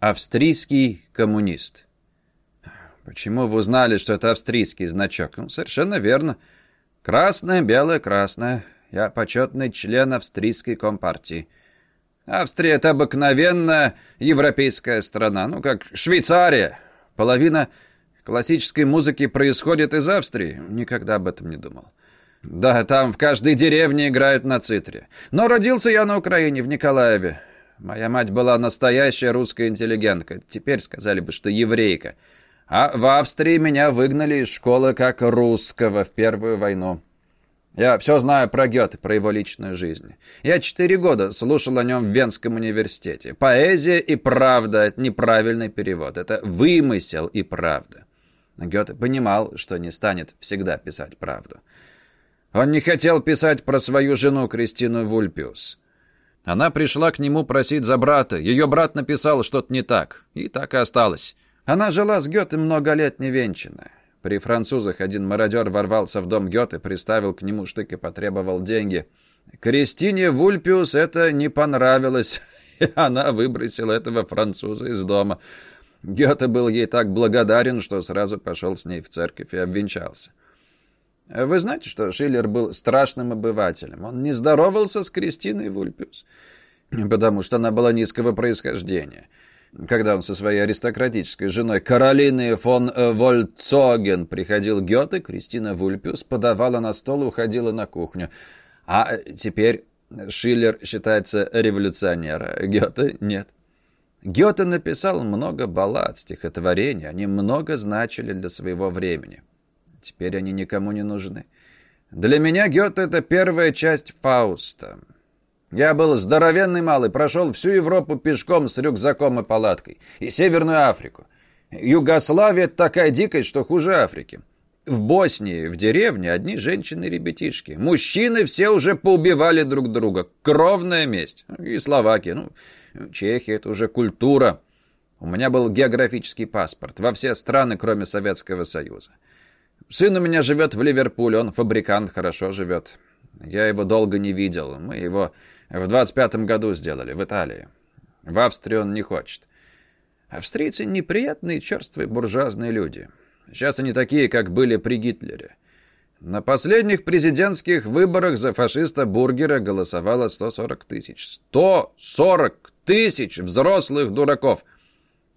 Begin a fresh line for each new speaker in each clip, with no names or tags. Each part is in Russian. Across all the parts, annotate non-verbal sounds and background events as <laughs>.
Австрийский коммунист. Почему вы узнали, что это австрийский значок? Ну, совершенно верно. Красное, белое, красное. Я почетный член австрийской компартии. Австрия — это обыкновенная европейская страна, ну, как Швейцария. Половина классической музыки происходит из Австрии. Никогда об этом не думал. Да, там в каждой деревне играют на цитре. Но родился я на Украине, в Николаеве. Моя мать была настоящая русская интеллигентка. Теперь сказали бы, что еврейка. А в Австрии меня выгнали из школы как русского в Первую войну. Я все знаю про Гёте, про его личную жизнь. Я четыре года слушал о нем в Венском университете. Поэзия и правда — это неправильный перевод. Это вымысел и правда. Гёте понимал, что не станет всегда писать правду. Он не хотел писать про свою жену Кристину Вульпиус. Она пришла к нему просить за брата. Ее брат написал что-то не так. И так и осталось. Она жила с Гёте много лет невенчанная. При французах один мародер ворвался в дом Гёте, приставил к нему штык и потребовал деньги. Кристине Вульпиус это не понравилось, <laughs> и она выбросила этого француза из дома. Гёте был ей так благодарен, что сразу пошел с ней в церковь и обвенчался. Вы знаете, что Шиллер был страшным обывателем? Он не здоровался с Кристиной Вульпиус, потому что она была низкого происхождения. Когда он со своей аристократической женой Каролиной фон э, Вольцоген приходил Гёте, Кристина Вульпиус подавала на стол и уходила на кухню. А теперь Шиллер считается революционером, Гёте нет. Гёте написал много баллад, стихотворений, они много значили для своего времени. Теперь они никому не нужны. Для меня Гёте — это первая часть Фауста. Я был здоровенный малый, прошел всю Европу пешком с рюкзаком и палаткой. И Северную Африку. Югославия — такая дикость, что хуже Африки. В Боснии, в деревне, одни женщины и ребятишки. Мужчины все уже поубивали друг друга. Кровная месть. И Словакия. Ну, Чехия — это уже культура. У меня был географический паспорт во все страны, кроме Советского Союза. Сын у меня живет в Ливерпуле, он фабрикант, хорошо живет. Я его долго не видел. Мы его в 25-м году сделали, в Италии. В Австрии он не хочет. Австрийцы неприятные, черствые, буржуазные люди. Сейчас они такие, как были при Гитлере. На последних президентских выборах за фашиста Бургера голосовало 140 тысяч. 140 тысяч взрослых дураков –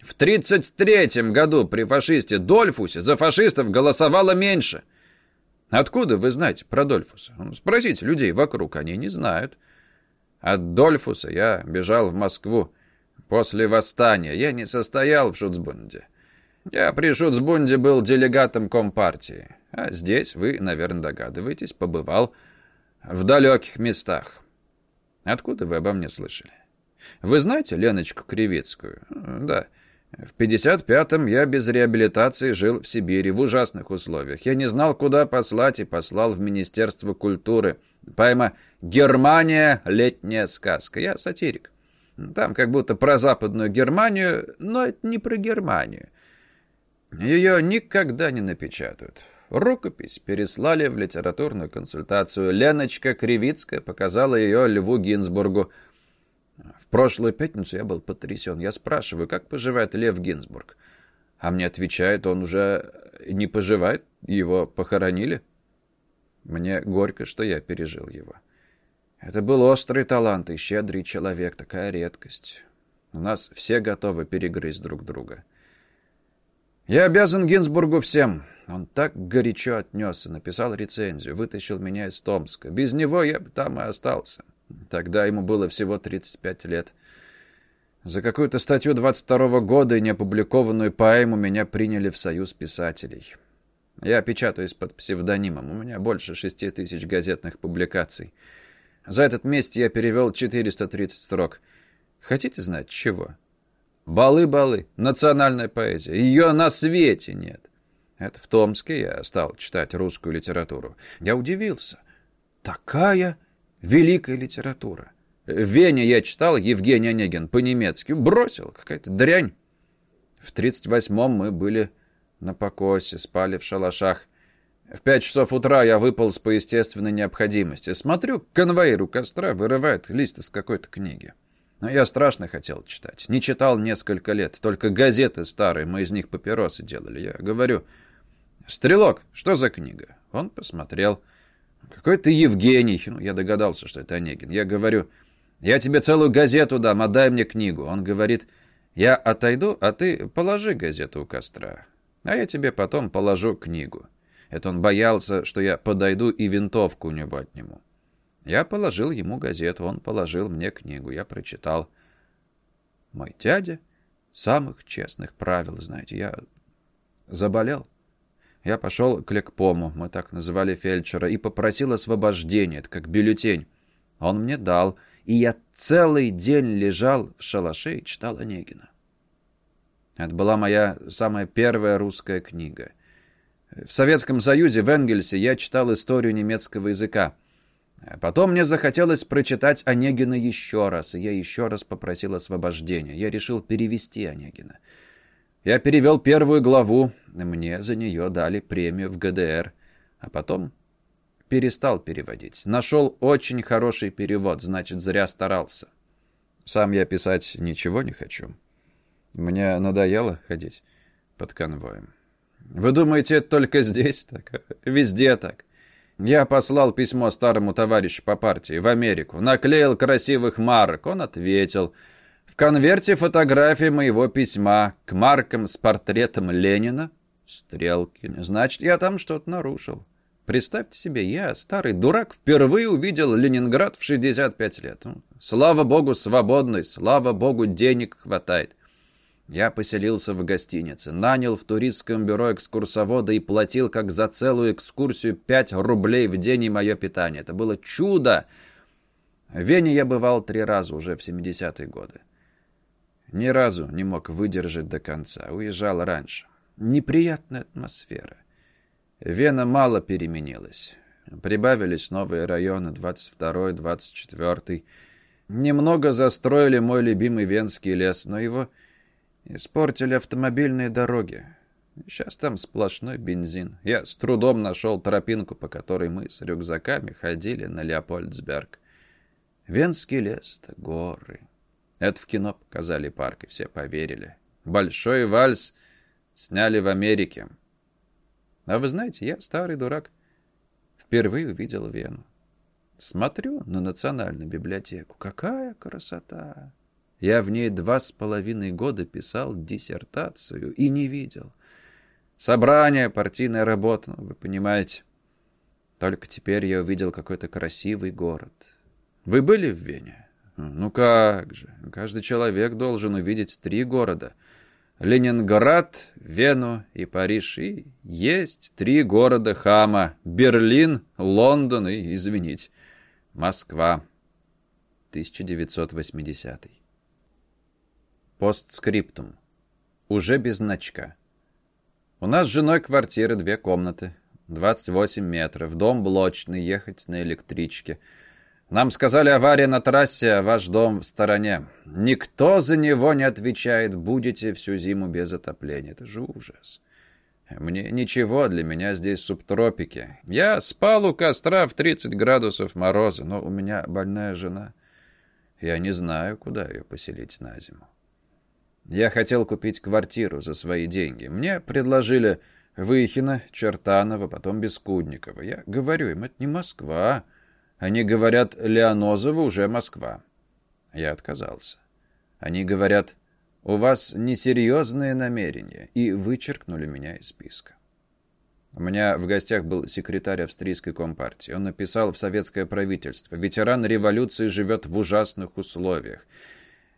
в 33-м году при фашисте Дольфусе за фашистов голосовало меньше. Откуда вы знаете про Дольфуса? Ну, спросите людей вокруг, они не знают. От Дольфуса я бежал в Москву после восстания. Я не состоял в Шуцбунде. Я при Шуцбунде был делегатом Компартии. А здесь, вы, наверное, догадываетесь, побывал в далеких местах. Откуда вы обо мне слышали? Вы знаете Леночку Кривицкую? Да. В 55-м я без реабилитации жил в Сибири в ужасных условиях. Я не знал, куда послать, и послал в Министерство культуры. Поэма «Германия. Летняя сказка». Я сатирик. Там как будто про Западную Германию, но это не про Германию. Ее никогда не напечатают. Рукопись переслали в литературную консультацию. Леночка Кривицкая показала ее Льву Гинзбургу – в прошлую пятницу я был потрясен. Я спрашиваю, как поживает Лев Гинзбург? А мне отвечает, он уже не поживает, его похоронили. Мне горько, что я пережил его. Это был острый талант и щедрый человек, такая редкость. У нас все готовы перегрызть друг друга. Я обязан Гинзбургу всем. Он так горячо отнесся, написал рецензию, вытащил меня из Томска. Без него я бы там и остался. Тогда ему было всего 35 лет. За какую-то статью 22 -го года и неопубликованную поэму меня приняли в Союз писателей. Я печатаюсь под псевдонимом. У меня больше шести тысяч газетных публикаций. За этот месяц я перевел 430 строк. Хотите знать, чего? Балы-балы. Национальная поэзия. Ее на свете нет. Это в Томске я стал читать русскую литературу. Я удивился. Такая Великая литература. В Вене я читал Евгений Онегин по-немецки. Бросил, какая-то дрянь. В 38-м мы были на покосе, спали в шалашах. В пять часов утра я выполз по естественной необходимости. Смотрю, конвоир у костра вырывает лист из какой-то книги. Но я страшно хотел читать. Не читал несколько лет, только газеты старые, мы из них папиросы делали. Я говорю, «Стрелок, что за книга?» Он посмотрел. «Какой ты Евгений?» Ну, я догадался, что это Онегин. Я говорю, «Я тебе целую газету дам, отдай мне книгу». Он говорит, «Я отойду, а ты положи газету у костра, а я тебе потом положу книгу». Это он боялся, что я подойду и винтовку у него отниму. Я положил ему газету, он положил мне книгу, я прочитал. Мой дядя самых честных правил, знаете, я заболел. Я пошел к лекпому, мы так называли фельдшера, и попросил освобождения, это как бюллетень. Он мне дал, и я целый день лежал в шалаше и читал Онегина. Это была моя самая первая русская книга. В Советском Союзе, в Энгельсе, я читал историю немецкого языка. Потом мне захотелось прочитать Онегина еще раз, и я еще раз попросил освобождения. Я решил перевести Онегина. Я перевел первую главу, мне за нее дали премию в ГДР, а потом перестал переводить. Нашел очень хороший перевод, значит, зря старался. Сам я писать ничего не хочу. Мне надоело ходить под конвоем. Вы думаете, это только здесь так? Везде так. Я послал письмо старому товарищу по партии в Америку, наклеил красивых марок, он ответил – в конверте фотография моего письма к маркам с портретом Ленина. Стрелки. Значит, я там что-то нарушил. Представьте себе, я, старый дурак, впервые увидел Ленинград в 65 лет. Ну, слава богу, свободный, слава богу, денег хватает. Я поселился в гостинице, нанял в туристском бюро экскурсовода и платил как за целую экскурсию 5 рублей в день и мое питание. Это было чудо! В Вене я бывал три раза уже в 70-е годы. Ни разу не мог выдержать до конца. Уезжал раньше. Неприятная атмосфера. Вена мало переменилась. Прибавились новые районы, 22-й, 24-й. Немного застроили мой любимый Венский лес, но его испортили автомобильные дороги. Сейчас там сплошной бензин. Я с трудом нашел тропинку, по которой мы с рюкзаками ходили на Леопольдсберг. Венский лес — это горы. Это в кино показали парк, и все поверили. Большой вальс сняли в Америке. А вы знаете, я старый дурак. Впервые увидел Вену. Смотрю на национальную библиотеку. Какая красота! Я в ней два с половиной года писал диссертацию и не видел. Собрание, партийная работа, вы понимаете. Только теперь я увидел какой-то красивый город. Вы были в Вене? Ну как же, каждый человек должен увидеть три города. Ленинград, Вену и Париж. И есть три города хама. Берлин, Лондон и, извините, Москва. 1980. Постскриптум. Уже без значка. У нас с женой квартира, две комнаты. 28 метров. Дом блочный, ехать на электричке. Нам сказали, авария на трассе, а ваш дом в стороне. Никто за него не отвечает, будете всю зиму без отопления. Это же ужас. Мне ничего, для меня здесь субтропики. Я спал у костра в 30 градусов мороза, но у меня больная жена. Я не знаю, куда ее поселить на зиму. Я хотел купить квартиру за свои деньги. Мне предложили Выхина, Чертанова, потом Бескудникова. Я говорю им, это не Москва, они говорят, Леонозово уже Москва. Я отказался. Они говорят, у вас несерьезные намерения, и вычеркнули меня из списка. У меня в гостях был секретарь австрийской компартии. Он написал в советское правительство. Ветеран революции живет в ужасных условиях.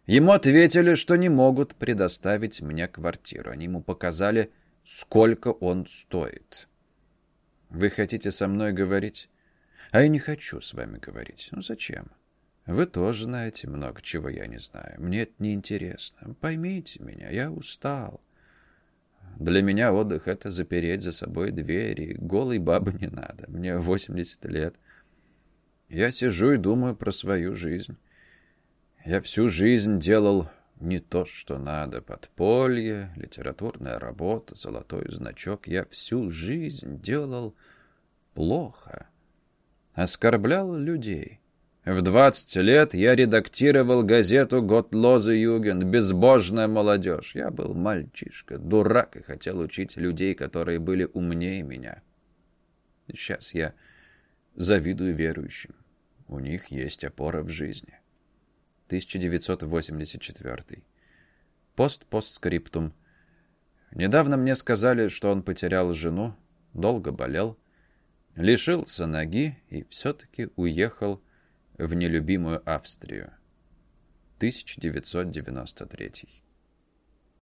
Ему ответили, что не могут предоставить мне квартиру. Они ему показали, сколько он стоит. Вы хотите со мной говорить? А я не хочу с вами говорить. Ну зачем? Вы тоже знаете много чего я не знаю. Мне это не интересно. Поймите меня, я устал. Для меня отдых — это запереть за собой двери. Голой бабы не надо. Мне 80 лет. Я сижу и думаю про свою жизнь. Я всю жизнь делал не то, что надо. Подполье, литературная работа, золотой значок. Я всю жизнь делал плохо оскорблял людей. В 20 лет я редактировал газету «Готлозы Юген», «Безбожная молодежь». Я был мальчишка, дурак и хотел учить людей, которые были умнее меня. Сейчас я завидую верующим. У них есть опора в жизни. 1984. Пост-постскриптум. Недавно мне сказали, что он потерял жену, долго болел, лишился ноги и все-таки уехал в нелюбимую Австрию. 1993